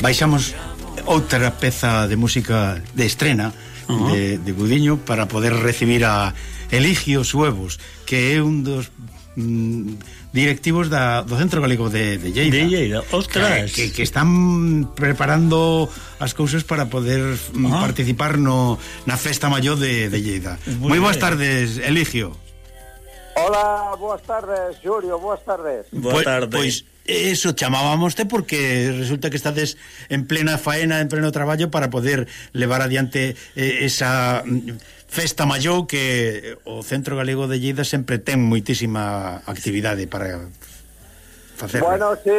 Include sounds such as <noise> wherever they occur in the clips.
baixamos outra peza de música de estrena uh -huh. de, de Budiño para poder recibir a Eligio Suevos, que é un dos mm, directivos da, do Centro Galego de, de Lleida. De Lleida, ostras. Que, que, que están preparando as cousas para poder ah. Uh -huh. participar no, na festa maior de, de Lleida. Moi boas tardes, Eligio. Hola, boas tardes, Julio, boas tardes. Boa tarde. Pois, eso chamábamoste porque resulta que estades en plena faena, en pleno traballo para poder levar adiante eh, esa mm, festa maior que eh, o Centro Galego de Lleida sempre ten moitísima actividade para facer. Bueno, sí,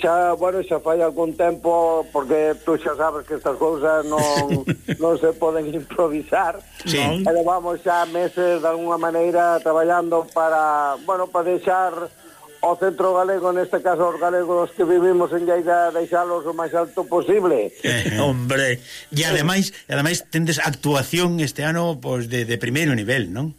xa, bueno, xa fai algún tempo porque tú xa sabes que estas cousas non, <laughs> non se poden improvisar. Sí. E vamos xa meses de alguna maneira traballando para, bueno, para deixar o centro galego, neste caso os galegos que vivimos en Lleida, deixalos o máis alto posible. Eh, hombre, e ademais, ademais tendes actuación este ano pois, de, de primeiro nivel, non?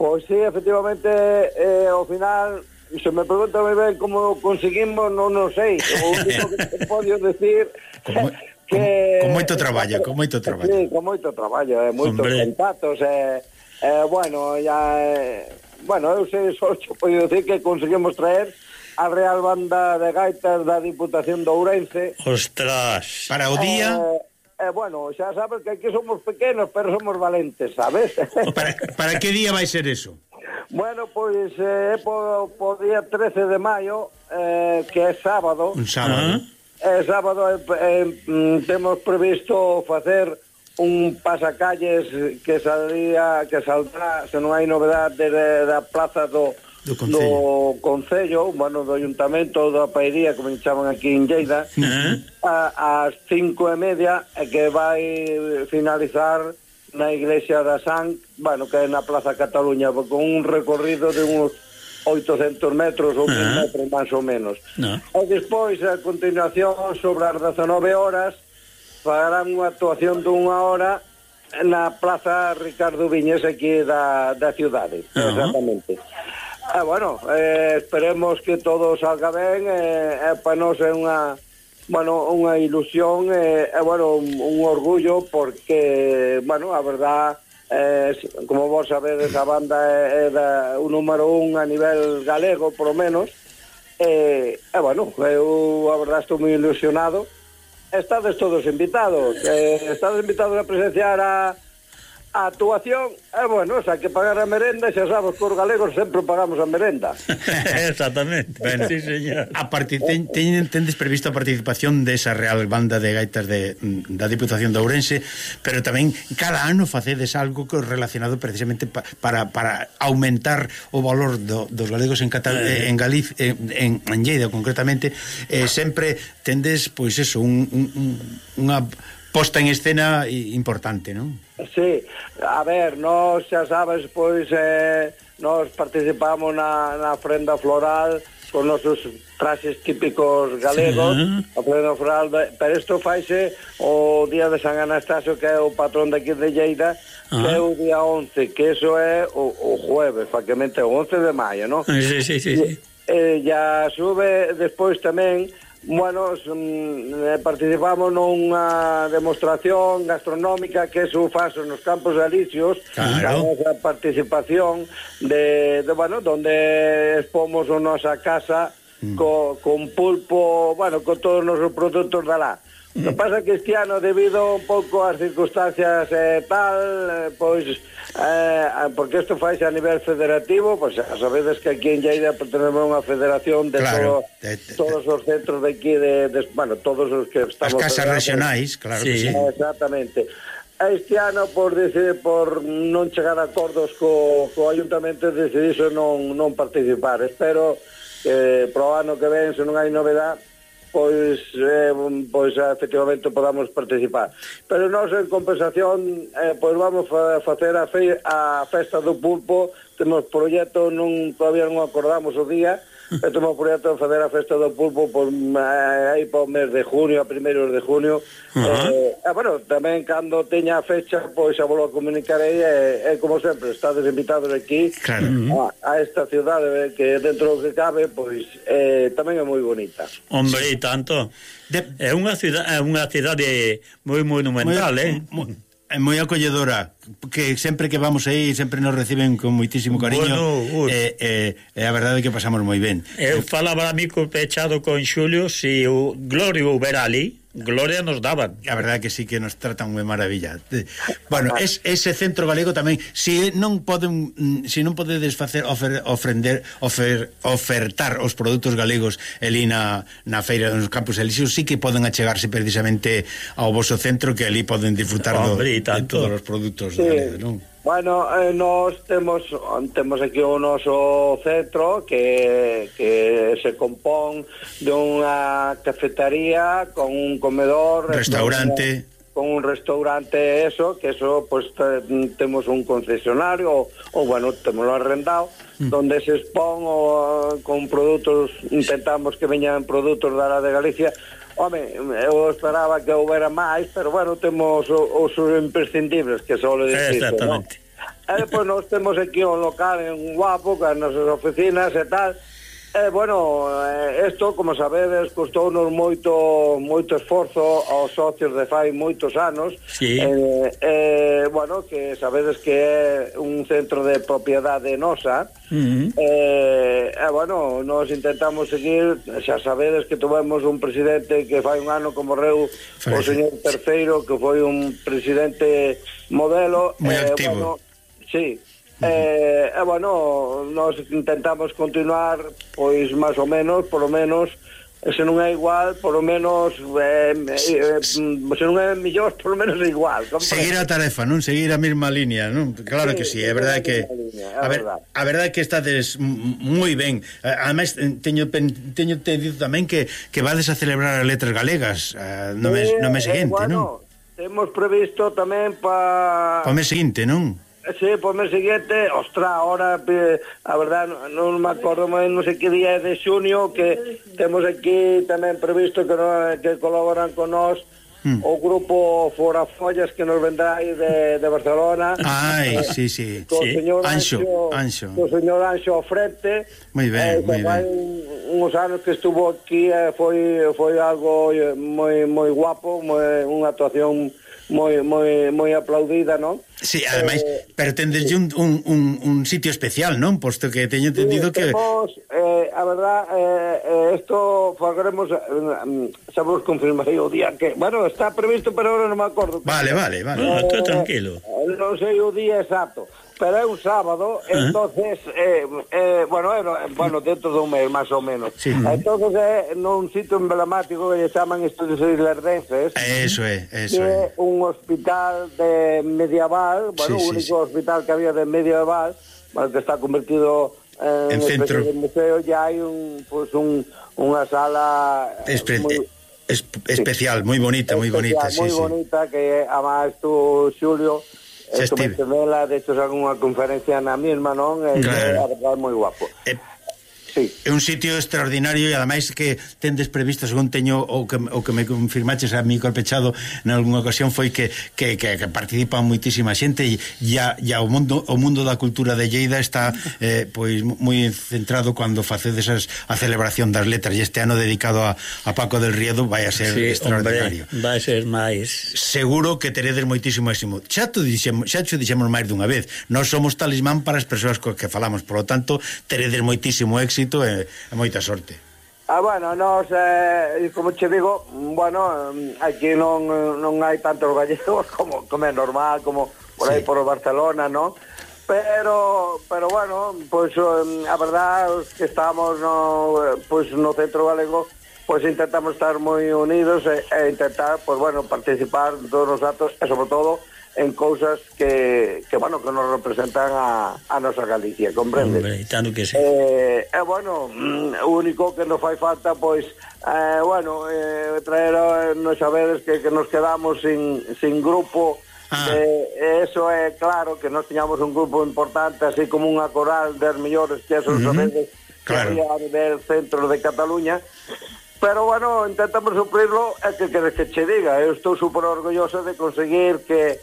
Pois sí, efectivamente, eh, ao final, se me pregunta moi ben como conseguimos, non non sei. O único que te podo decir... <laughs> Como... Que... Con, con moito traballo, con moito traballo. Sí, con moito traballo, eh, moitos contactos, eh, eh, bueno, ya... Eh, bueno, eu sei só <laughs> xo podo decir que conseguimos traer a Real Banda de Gaitas da Diputación de Ourense. Ostras, para o día... Eh, eh, bueno, xa sabes que aquí somos pequenos, pero somos valentes, sabes? Para, para que día vai ser eso? <laughs> Bueno, pois eh, é eh, po, po día 13 de maio, eh, que é sábado. Un sábado. Uh -huh. É sábado, eh, eh, mm, temos previsto facer un pasacalles que salía que saldrá, se non hai novedad desde da plaza do do Concello, do Concello bueno, do Ayuntamento, da Paería, como chaman aquí en Lleida, uh a, as cinco e media, que vai finalizar na Iglesia da San, bueno, que é na Plaza Cataluña, con un recorrido de uns 800 metros ou 1000 -huh. Eh? metros máis ou menos. Uh. E despois, a continuación, sobre as 19 horas, farán unha actuación dunha hora na Plaza Ricardo Viñes aquí da, da ciudade, uh -huh. exactamente. Ah, bueno, eh, esperemos que todo salga ben, eh, eh, para nos é unha bueno, unha ilusión e, eh, eh, bueno, un, un orgullo porque, bueno, a verdad eh, como vos sabedes a banda é, é da, o número un a nivel galego, por lo menos e, eh, eh, bueno, eu a verdad estou moi ilusionado estades todos invitados. Eh, estades invitados a presenciar a a actuación é, bueno, xa que pagar a merenda, xa sabes que os galegos sempre pagamos a merenda. <laughs> Exactamente. Ben, sí, señor. A partir, ten, ten, tendes previsto a participación desa de real banda de gaitas de, mm, da Diputación de Ourense, pero tamén cada ano facedes algo que relacionado precisamente pa, para, para aumentar o valor do, dos galegos en, Catal eh. en Galiz, en, en, en Lleida concretamente, eh, sempre tendes, pois eso, un, un, un, unha posta en escena importante, non? Sí, a ver, nós xa sabes, pois eh, nós participamos na, na ofrenda floral con nosos traxes típicos galegos, sí. a ofrenda floral, de, pero isto faise o día de San Anastasio, que é o patrón daqui de Lleida, que é ah. o día 11, que iso é o, o jueves, facamente o 11 de maio, non? Sí, sí, sí. sí. E, e, ya sube despois tamén Bueno, eh, participamos nunha demostración gastronómica que se faso nos campos galicios claro. a participación de, de, bueno, donde expomos a nosa casa mm. co, con pulpo, bueno, con todos os nosos produtos da lá. Mm. O que pasa que este ano, debido un pouco ás circunstancias eh, tal, eh, pois Eh, ah, porque isto faise a nivel federativo, pois pues, sabedes que aquí en Lleida a unha federación de claro, todo, de, de, todos os centros de aquí, de, de, bueno, todos os que estamos... As casas regionais, claro sí. que sí. Exactamente. Este ano, por, decir, por non chegar a acordos co, co ayuntamento, decidiso non, non participar. Espero que eh, pro ano que ven, se non hai novedade, pois, eh, pois eh, efectivamente podamos participar. Pero nós, en compensación, eh, pois vamos a facer a, fe, a festa do pulpo, temos proxecto, non, todavía non acordamos o día, e temos proxecto de fazer a festa do pulpo por, eh, aí para o mes de junio, a primeiros de junio. Uh -huh. eh, e, bueno, tamén cando teña a fecha, pois a volo comunicar aí, e, e como sempre, estades invitados aquí claro. a, a esta ciudade que dentro do que cabe, pois eh, tamén é moi bonita. Hombre, e tanto. De... É unha cidade, é unha cidade moi monumental, moi, eh? Moi, é moi acolledora que sempre que vamos aí sempre nos reciben con moitísimo cariño. Bueno, e eh, eh, a verdade é que pasamos moi ben. Eu falaba amigo pechado con Xulio si o Glorio Verali gloria nos daban. A verdade que sí que nos tratan unha maravilla. Eh, bueno, es, ese centro galego tamén, se si non poden se si non podedes facer ofer, ofrender ofer, ofertar os produtos galegos ali na, na feira dos Campos Elíseos, sí que poden achegarse precisamente ao voso centro que ali poden disfrutar Hombre, do, de todos os produtos sí. galegos, non? Bueno, eh, nós temos temos aquí o noso centro que, que se compón dunha cafetería con un comedor... Restaurante... Con un, restaurante, eso, que eso, pues, te, temos un concesionario, ou, ou bueno, temos arrendado, mm. donde se expón o, con produtos, intentamos que veñan produtos da área de Galicia, Home, eu esperaba que houbera máis, pero bueno, temos os, os imprescindibles que solo dicir. Exactamente. ¿no? E depois nós temos aquí un local en guapo, con as nosas oficinas e tal, Eh, bueno, eh, isto, como sabedes, costounos moito moito esforzo aos socios de fai moitos anos. Sí. Eh, eh, bueno, que sabedes que é un centro de propiedade nosa. Mm eh, eh, bueno, nos intentamos seguir, xa sabedes que tuvemos un presidente que fai un ano como reu, Fai. o señor Terceiro, que foi un presidente modelo. Moi eh, activo. Bueno, sí, Eh. E, eh, bueno, nós intentamos continuar, pois, máis ou menos, por lo menos, se non é igual, por lo menos eh, eh, mm, se non é mellor, por lo menos é igual. Compre. Seguir a tarefa, non? Seguir a mesma línea, non? Claro sí, que sí, é verdade que a, ver, a verdade que estades moi ben. Ademais teño teño te tamén que que vades a celebrar as letras galegas uh, no mes no mes eh, seguinte, eh, bueno, non? Temos previsto tamén para... Para o mes seguinte, non? Sí, por mes seguinte, ostra, ahora, eh, a verdad, non me acordo, mas non sei que día é de junio, que temos aquí tamén previsto que, no, que colaboran con nós mm. o grupo Fora Follas que nos vendrá aí de, de Barcelona. Ai, eh, sí, sí. Co sí. señor Anxo, Anxo. Co señor Anxo ao frente. Moi ben, eh, moi ben. Uns anos que estuvo aquí eh, foi foi algo eh, moi moi guapo, moi, unha actuación moi, moi, moi aplaudida, non? Sí, ademais, eh, pero tendes sí. un, un, un, un sitio especial, non? Posto que teño entendido sí, que... Temos, eh, a verdad, eh, eh esto fagremos, eh, xa vos confirmarei o día que... Bueno, está previsto, pero ahora non me acordo. Vale, vale, vale, eh, no, tranquilo. Eh, non sei o día exacto, pero é un sábado, uh -huh. entonces eh, eh, bueno, eh, bueno, dentro dun un mes máis ou menos. Sí. Eh, entonces é eh, nun sitio emblemático que lle chaman Estudios Islerdenses. Eso é, eso é. un hospital de medieval, bueno, sí, sí, único sí. hospital que había de medieval, bueno, que está convertido eh, en, en centro de museo, ya hai un pues un unha sala eh, Espre muy, es, especial, sí. moi bonita, moi bonita, sí, moi sí. bonita que además tú Xulio Xa estive. Vela, de hecho, algunha conferencia na mesma, non? E, claro. a verdade, moi guapo. É, sí. É un sitio extraordinario e ademais que tendes previsto, según teño o que, o que me confirmaches a mí corpechado en algunha ocasión foi que, que, que, que participa moitísima xente e ya, ya o mundo o mundo da cultura de Lleida está eh, pois moi centrado cando facedes as, a celebración das letras e este ano dedicado a, a Paco del Riedo vai a ser sí, extraordinario. Hombre, vai ser máis. Seguro que teredes moitísimo éximo. Xa tu dixemos, xa xo dixemos máis dunha vez. Nós somos talismán para as persoas co que falamos, por lo tanto, teredes moitísimo éxito éxito e, e moita sorte. Ah, bueno, nos, eh, como che digo, bueno, aquí non, non hai tantos gallegos como, como é normal, como por aí sí. por Barcelona, non? pero pero bueno, pois pues, a verdad os que estamos no pois pues, no centro galego, pois pues, intentamos estar moi unidos e, e intentar, pois bueno, participar en todos os atos e sobre todo en cousas que, que bueno, que nos representan a, a nosa Galicia, comprende? Hombre, tanto que sí. Eh, eh, bueno, mm, o único que nos fai falta, pois, eh, bueno, eh, traer a nos saberes que, que nos quedamos sin, sin grupo, Ah. Eh, eh eso é claro que nós tiñamos un grupo importante así como unha coral das mellores que esos uh -huh. que claro. a nivel centro de Cataluña pero bueno, intentamos suplirlo é que queres que che diga eu estou super orgulloso de conseguir que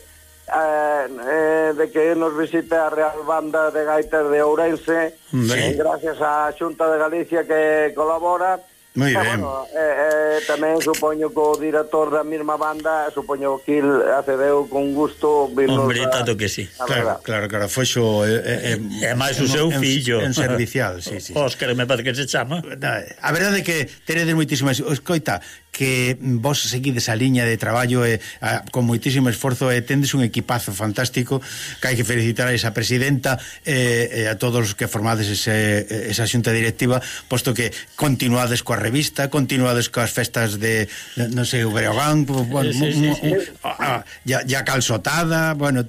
eh, eh, de que nos visite a Real Banda de Gaitas de Ourense eh, sí. gracias á Xunta de Galicia que colabora Moi ah, ben. Bueno, eh, eh, tamén supoño que o director da mesma banda, supoño que il acedeu con gusto virnos Hombre, a, tanto que sí. Claro, claro, claro, foxo eh, eh, eh, e máis o seu en, fillo en, servicial, sí, sí. Óscar, me parece que se chama. A verdade é que teredes moitísimas escoita, que vos seguides a liña de traballo e, a, con moitísimo esforzo e tendes un equipazo fantástico que hai que felicitar a esa presidenta e, e a todos os que formades ese, esa xunta directiva posto que continuades coa revista continuades coas festas de, de non sei, o Breogán bueno, sí, sí, sí. A, ya, ya calzotada bueno,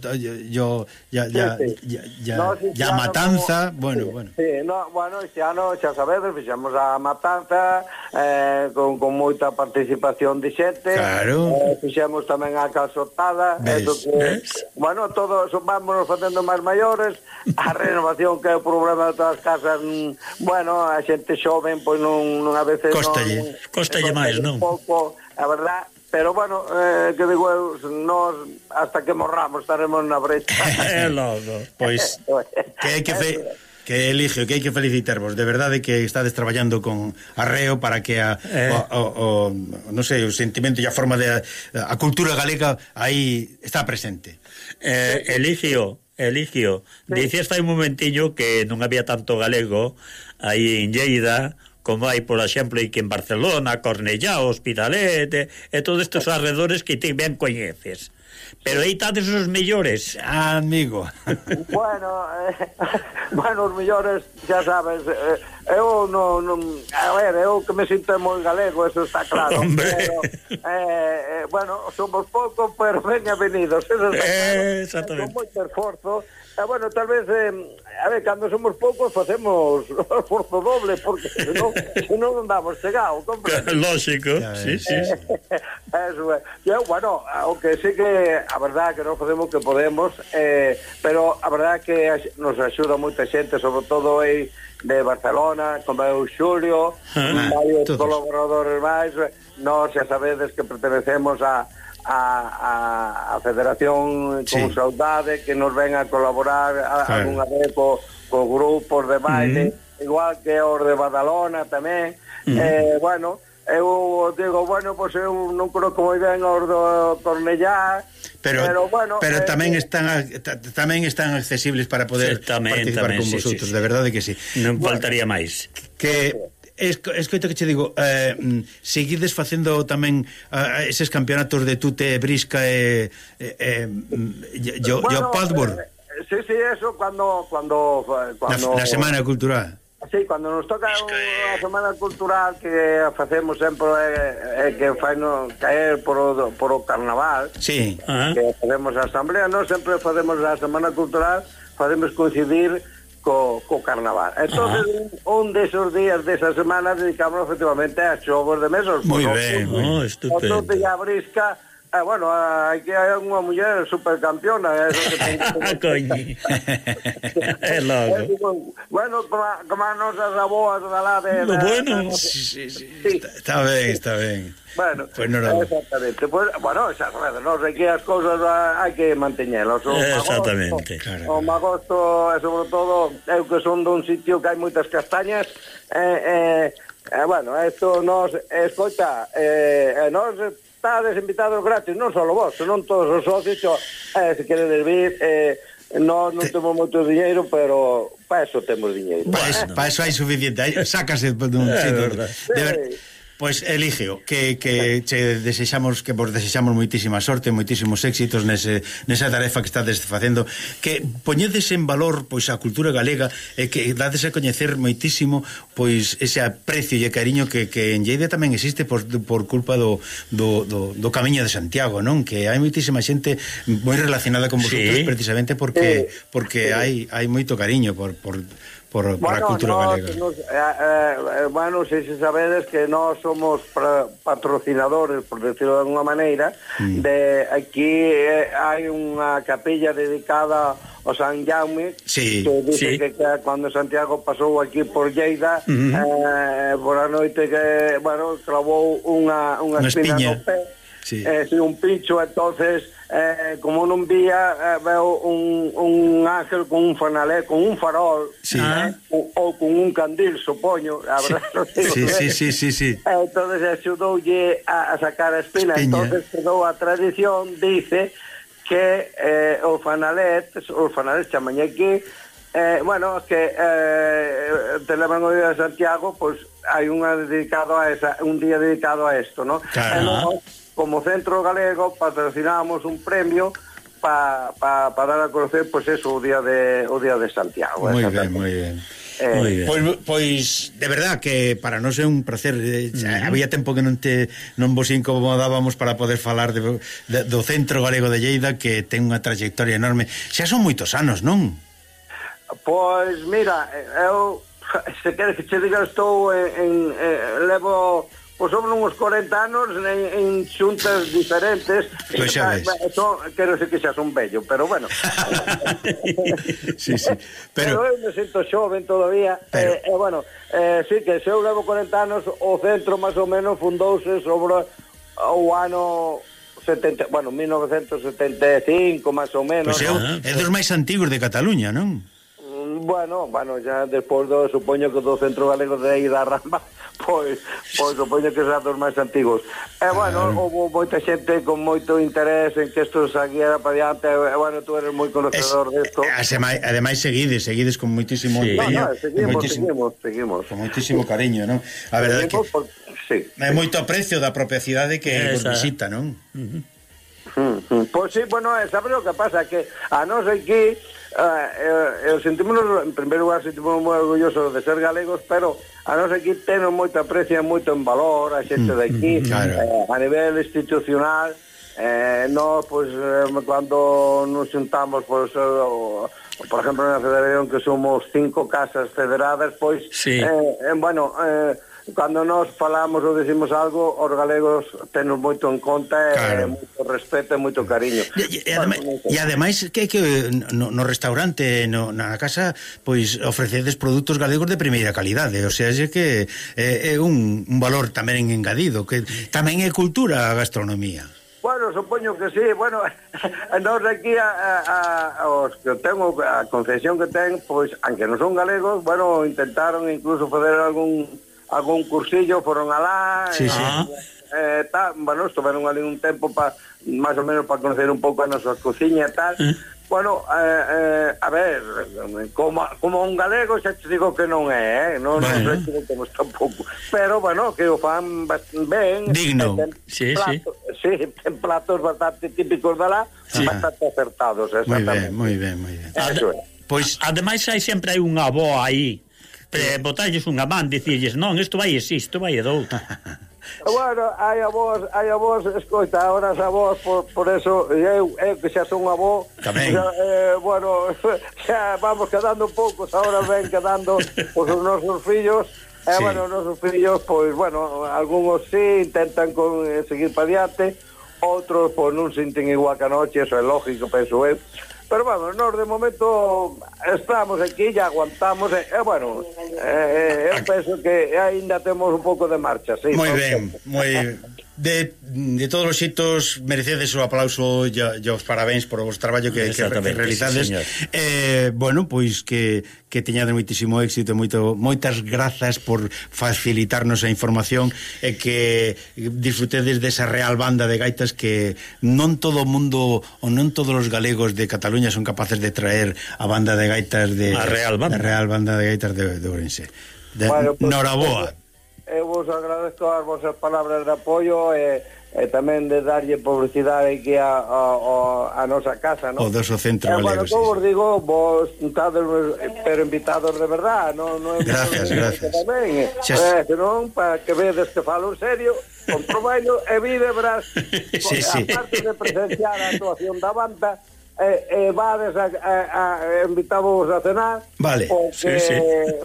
yo ya, ya, sí, sí. ya, ya, no, ya matanza como... bueno, sí, bueno. Sí, no, bueno, xa, ano xa sabedes fixemos a matanza eh, con, con moita participación participación de xente claro. eh, fixemos tamén a calzotada eh, ves, eso que, ves? bueno, todos vámonos facendo máis maiores a <laughs> renovación que é o problema de todas as casas mm, bueno, a xente xoven pois non, non a veces costalle, non, eh, costalle máis, non? pouco, a verdad pero bueno, eh, que digo eu, nós hasta que morramos estaremos na brecha. <laughs> logo, pois <laughs> que hai que fe que elige, que hai que felicitarvos. De verdade que estades traballando con arreo para que a, eh. o, o, o, non sei, o sentimento e a forma de a, a cultura galega aí está presente. Eh, Eligio, Eligio sí. dicías fai un momentiño que non había tanto galego aí en Lleida, como hai, por exemplo, aquí en Barcelona, Cornellá, Hospitalet, e, e todos estes arredores que ti ben coñeces. Pero aí tades os mellores. Ah, amigo. <laughs> bueno, eh, <laughs> bueno, os mellores, xa sabes, eh, eu non, non... A ver, eu que me sinto moi galego, eso está claro. Hombre. Pero, eh, eh, bueno, somos poucos, pero ben avenidos. Eso está claro. Eh, exactamente. Con moito esforzo, E, bueno, tal vez, eh, a ver, cando somos poucos facemos <laughs> esforzo doble, porque senón, senón andamos chegado, comprendes? <laughs> Lógico, sí, sí. <laughs> Eso é. Eh, bueno, aunque sí que a verdad que non facemos que podemos, eh, pero a verdad que nos axuda moita xente, sobre todo aí de Barcelona, como é o Xulio, ah, varios ah, todos. colaboradores máis, eh, nós xa sabedes que pertenecemos a a, a, a Federación sí. con saudade que nos ven a colaborar a, claro. algunha vez co, co grupos de baile, mm. -hmm. igual que os de Badalona tamén. Mm. -hmm. Eh, bueno, eu digo, bueno, pois pues eu non creo que moi ben os do Cornellá, pero, pero, bueno, pero eh, tamén eh, están tamén están accesibles para poder sí, tamén, participar tamén, con sí, vosotros, sí, sí. de verdade que sí. Non bueno, faltaría máis. Que esco, escoita que che digo, eh, mm, seguides facendo tamén eh, eses campeonatos de tute, brisca e eh, eh, yo, bueno, yo padboard. Eh, sí, sí, eso cuando cuando eh, cuando na, semana cultural. Sí, cuando nos toca unha semana cultural que facemos sempre é, eh, é eh, que fai no, caer por o, por o carnaval sí. uh -huh. que facemos a asamblea non sempre facemos a semana cultural facemos coincidir co, co carnaval. Entón, ah. un desos días desa semana dedicamos efectivamente a xogos de mesos. Moi ben, no, estupendo. Entón, a brisca Eh, bueno, aquí hai unha muller supercampiona, eso eh, que ten Ah, <laughs> Coño, <laughs> é logo. Bueno, como, a, como as nosas aboas da lá de... No, bueno, sí, sí, sí. Está, está ben, está ben. Bueno, pues no era... exactamente. Pues, bueno, esas redes, non sei que as cousas hai que manteñelas. O eh, exactamente, magosto, claro. O magosto, e eh, sobre todo, eu que son dun sitio que hai moitas castañas, eh, eh, eh, bueno, esto nos, escoita, eh, eh, nos estades invitados gratis, non só vos, senón todos os socios, xo, eh, se queredes vir, eh, No, non temos moito diñeiro, pero para eso temos diñeiro. Para eso, pa eso hai suficiente. Sacase dun eh, sitio. De verdade. Pois eligio que, que che desexamos que vos desexamos moitísima sorte, moitísimos éxitos nese, nesa tarefa que estades facendo, que poñedes en valor pois a cultura galega e que dades a coñecer moitísimo pois ese aprecio e cariño que, que en Lleida tamén existe por, por culpa do, do, do, do Camiño de Santiago, non? Que hai moitísima xente moi relacionada con vosotros sí. precisamente porque eh, porque sí. hai hai moito cariño por, por por, bueno, a cultura nós, galega. Nos, eh, eh, bueno, sei se sabedes que nós somos pra, patrocinadores, por decirlo de alguna maneira, mm. de aquí eh, hai unha capilla dedicada ao San Jaume, sí, que dice sí. que, que cando Santiago pasou aquí por Lleida, mm -hmm. eh, por a noite que, bueno, clavou unha, unha, unha espina, espina no pé, sí. eh, un pincho, entonces eh, como non vía, eh, veo un, un ángel con un fanalé, con un farol, sí. eh, ah. ou, ou con un candil, supoño, a verdade. Sí. Sí, sí, sí, sí, sí. entonces axudoulle a, a sacar a espina, espiña. entonces quedou a tradición, dice, que eh, o fanalé, o fanalé chamañe aquí, eh, bueno, que eh, te levan o día de Santiago, pois, pues, hai unha dedicado a esa, un día dedicado a isto, ¿no? Claro. E como centro galego patrocinamos un premio para pa, pa dar a conocer pois pues eso o día de o día de Santiago. Moi ben, moi ben. Eh, pois, pois de verdad que para nós é un placer eh, xa, había tempo que non te non vos incomodábamos para poder falar de, de, do Centro Galego de Lleida que ten unha trayectoria enorme xa son moitos anos, non? Pois mira, eu se queres que che diga estou en, en eh, levo pois sobre uns 40 anos en, en xuntas diferentes pois xa ves eh, son, quero ser que xa son bello, pero bueno <laughs> sí, sí. Pero... pero eu me sinto xoven todavía pero... eh, eh, bueno, eh, sí que se eu levo 40 anos o centro máis ou menos fundouse sobre o ano 70, bueno, 1975 máis ou menos pois eu, é dos máis antigos de Cataluña, non? Bueno, bueno, ya despois do, supoño que do Centro Galego de aí da Ramba, pois, <laughs> pois supoño que será dos máis antigos. E eh, bueno, ah. houve moita xente con moito interés en que isto saquera para diante, e eh, bueno, tú eres moi conocedor desto. Ademais, ademais seguides, seguides con moitísimo sí. empeño. No, no, seguimos, moitísimo, seguimos, seguimos. Con moitísimo cariño, non? A verdade é que... Por... Sí. É moito aprecio da propia cidade que vos visita, non? Uh -huh. Pois pues sí, bueno, eh, sabes o que pasa Que a non sei que Ah, eh, eh, sentimos, en primeiro lugar, sentimos moi orgullosos de ser galegos, pero a nos aquí temos moita aprecia, moito en valor, a xente mm, de aquí, mm, claro. eh, a nivel institucional, eh, no, pois, pues, eh, cando nos juntamos, pois, pues, eh, por exemplo, na federación que somos cinco casas federadas, pois, sí. eh, eh, bueno, eh, cando nós falamos ou decimos algo, os galegos tenos moito en conta claro. e moito respeto e moito cariño. E, e, ademais, e ademais que que no, no restaurante, no, na casa, pois ofrecedes produtos galegos de primeira calidade, o sea, é que é, é un, un valor tamén engadido, que tamén é cultura a gastronomía. Bueno, supoño que sí, bueno, <laughs> nós aquí a, a, os que tengo a concesión que ten, pois, aunque non son galegos, bueno, intentaron incluso fazer algún algún cursillo, foron alá, sí, eh, sí. Eh, tal, bueno, estuveron ali un tempo para máis ou menos para conocer un pouco a nosa cociña e tal. Mm. Bueno, eh, eh, a ver, como, como un galego xa te digo que non é, eh? non bueno. está tampouco, pero bueno, que o fan ben. Digno, ten sí, plato, sí. sí. ten platos bastante típicos de lá, sí. bastante acertados, exactamente. Moi ben, moi ben, moi ben. Pois, ademais, hai sempre hai unha boa aí, eh, botalles unha man, dicirles, non, isto vai así, isto vai a doutra. <laughs> bueno, hai a vos, hai a vos, escoita, ahora a vos, por, por eso, eu, eu que xa son avó, Tamén. Xa, eh, bueno, <laughs> xa vamos quedando poucos, ahora ven quedando os nosos fillos, E, eh, sí. bueno, nosos fillos, pois, bueno, algúns sí, intentan con, eh, seguir para diante, outros, pois, non sinten igual que anoche, eso é lógico, penso eu, eh? Pero vamos, nós de momento estamos aquí ya aguantamos e, e bueno, eh, eh, eu penso que aínda temos un pouco de marcha, sí. Moi ben, moi de, de todos os xitos merecedes o aplauso e os parabéns por o vos traballo que, que, que realizades. Sí, señor. eh, bueno, pois que que teñades moitísimo éxito, moito moitas grazas por facilitarnos a información e que disfrutedes desa real banda de gaitas que non todo o mundo ou non todos os galegos de Cataluña Coruña son capaces de traer a banda de gaitas de a Real Banda, de Real Banda de Gaitas de, de Ourense. De, bueno, pues, Noraboa. Eu vos agradezco as vosas palabras de apoio e, eh, e tamén de darlle publicidade aquí a, a, a, a nosa casa, non? O doso centro e, galego, bueno, sí. vos digo, vos tades, pero invitados de verdad, non? No gracias, gracias. Tamén, Xa- eh, senón, para que vedes que falo en serio, comprobailo e videbras, <laughs> sí, sí. aparte de presenciar a actuación da banda, eh, eh, vades a, eh, a, eh, a invitávos a cenar vale, porque, sí, sí.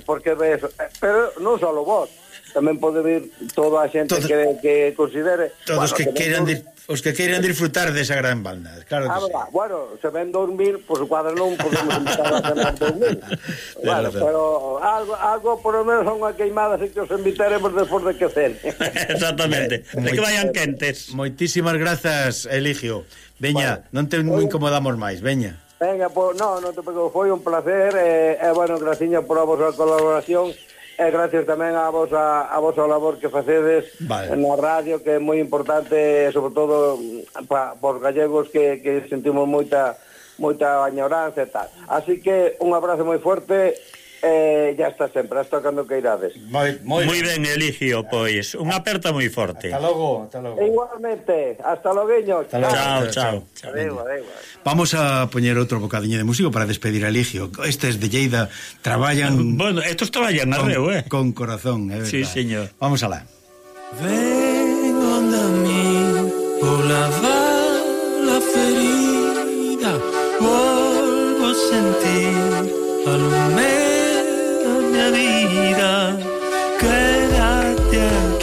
porque ves, eh, pero non só vos tamén pode vir toda a xente todos, que, que considere todos bueno, que, que queiran de os que queiran disfrutar desa de gran banda. Claro que ah, sí. Va, bueno, se ven dormir, pois pues, cuadra non podemos invitar a cenar dormir. <laughs> bueno, razón. pero algo, algo por lo menos unha queimada así que os invitaremos despois de que cene. <laughs> Exactamente, <laughs> de que vayan quentes. Moitísimas grazas, Eligio. Veña, vale. non te Oye. incomodamos máis, veña. Venga, pues, no, non te preocupes, foi un placer, e eh, eh, bueno, graciña por a vosa colaboración, e gracias tamén a vosa, a vosa labor que facedes vale. na radio, que é moi importante, sobre todo pa, por gallegos que, que sentimos moita moita añoranza e tal. Así que un abrazo moi forte Eh, ya está sempre, hasta cando queirades. Moi, moi, moi ben, Eligio, pois. Unha aperta moi forte. Hasta logo, hasta logo. Igualmente, hasta logueño. Hasta logo. Chao, chao. chao. chao adeu, adeu. Vamos a poñer outro bocadiño de músico para despedir a Eligio. Estes de Lleida traballan... Bueno, estos traballan con, arreo, eh. Con corazón, é eh, verdad. Sí, señor. Vamos alá. Ven onda mí por lavar la ferida volvo a sentir alumé mi vida. Quédate